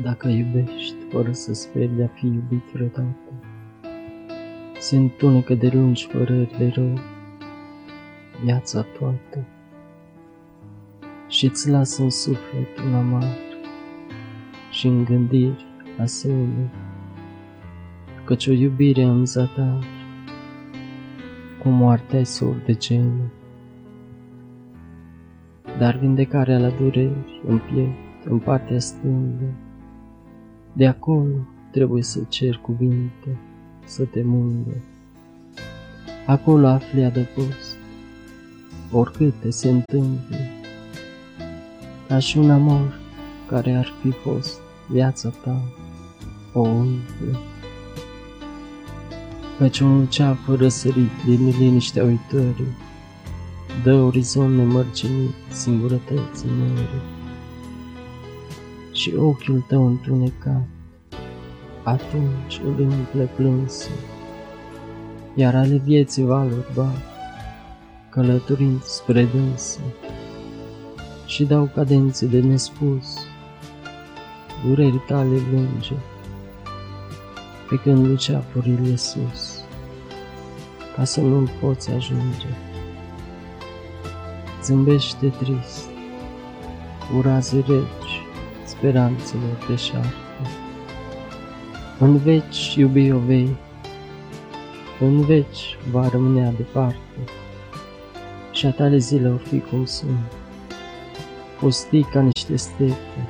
Dacă iubești fără să speri de a fi iubit vreodată, se întunecă de lungi de rău viața toată. Și îți lasă în suflet un amar și în gândiri asemenea, căci o iubire în zadar, cu moartea sur de genul. Dar vindecarea la dureri în piept, în partea stângă, de acolo trebuie să cer cuvinte, să te mungă. Acolo afli adăpost, oricâte se întâmplă, ca și un amor care ar fi fost viața ta, o umple. Căci un luceafă răsărit din liniștea uitării, dă orizont nemărginit singurătății mele și ochiul tău întunecat, atunci îl umple plânsul, iar ale vieții valuri bat, călătorind spre dânsă, și dau cadențe de nespus, dureri tale lunge, pe când luceafurile sus, ca să nu poți ajunge. Zâmbește trist, uraze reci, speranțelor deșarte. În veci iubi o vei, în veci va rămânea departe, și a tale zile o fi cum sunt, pustii ca niște stepe,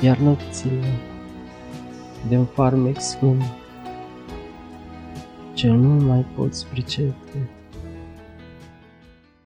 iar nopțile de un farmec sfânt, ce nu mai poți pricepe.